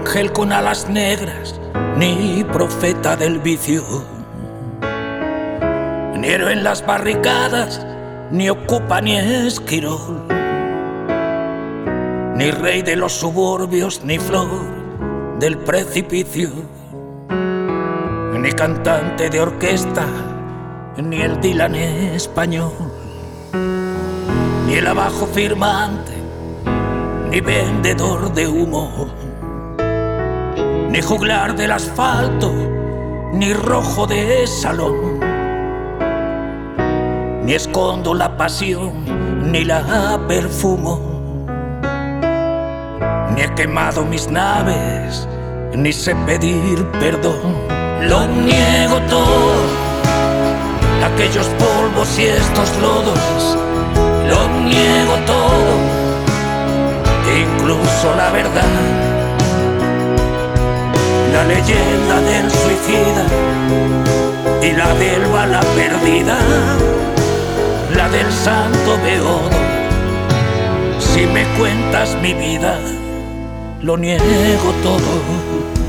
ángel con alas negras, ni profeta del vicio. Ni héroe en las barricadas, ni ocupa ni esquirol. Ni rey de los suburbios, ni flor del precipicio. Ni cantante de orquesta, ni el Dylan español. Ni el abajo firmante, ni vendedor de humo, ni juglar del asfalto, ni rojo de salón, ni escondo la pasión, ni la perfumo, ni he quemado mis naves, ni sé pedir perdón, lo niego todo, aquellos polvos y estos lodos, y la del bala perdida, la del santo beodo. Si me cuentas mi vida, lo niego todo.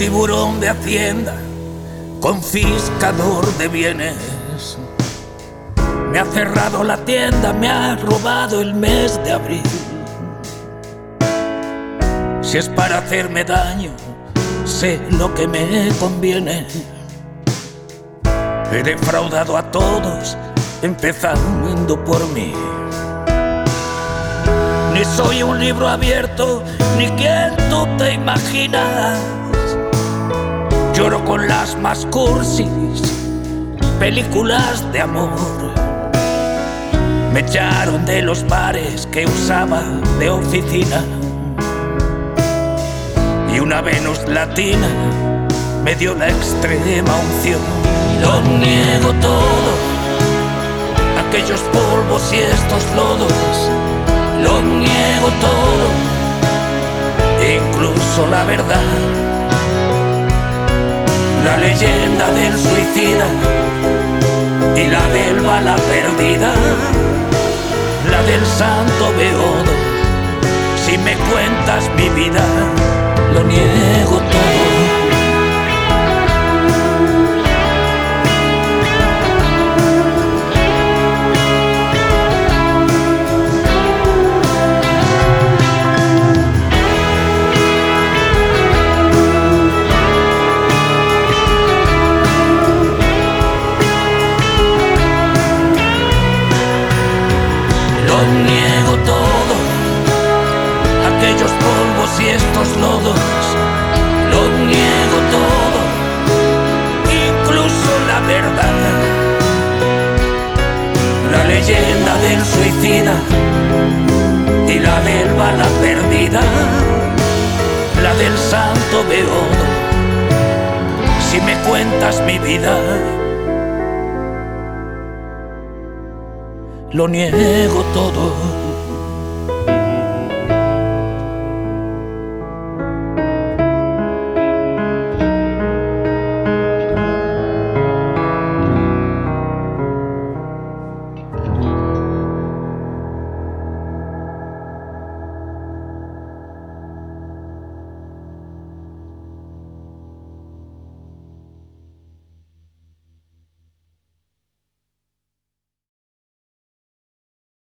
Tiburón de Hacienda, confiscador de bienes. Me ha cerrado la tienda, me ha robado el mes de abril. Si es para hacerme daño, sé lo que me conviene. He defraudado a todos, empezando por mí. Ni soy un libro abierto, ni quien tú te imaginas. Lloro con las más cursis películas de amor. Me echaron de los bares que usaba de oficina. Y una Venus latina me dio la extrema unción. Lo niego todo, aquellos polvos y estos lodos. Lo niego todo, incluso la verdad leyenda del suicida y la del bala perdida, la del santo beodo. Si me cuentas mi vida, lo niego todo. Bala perdida, la del santo beodo. Si me cuentas mi vida, lo niego todo.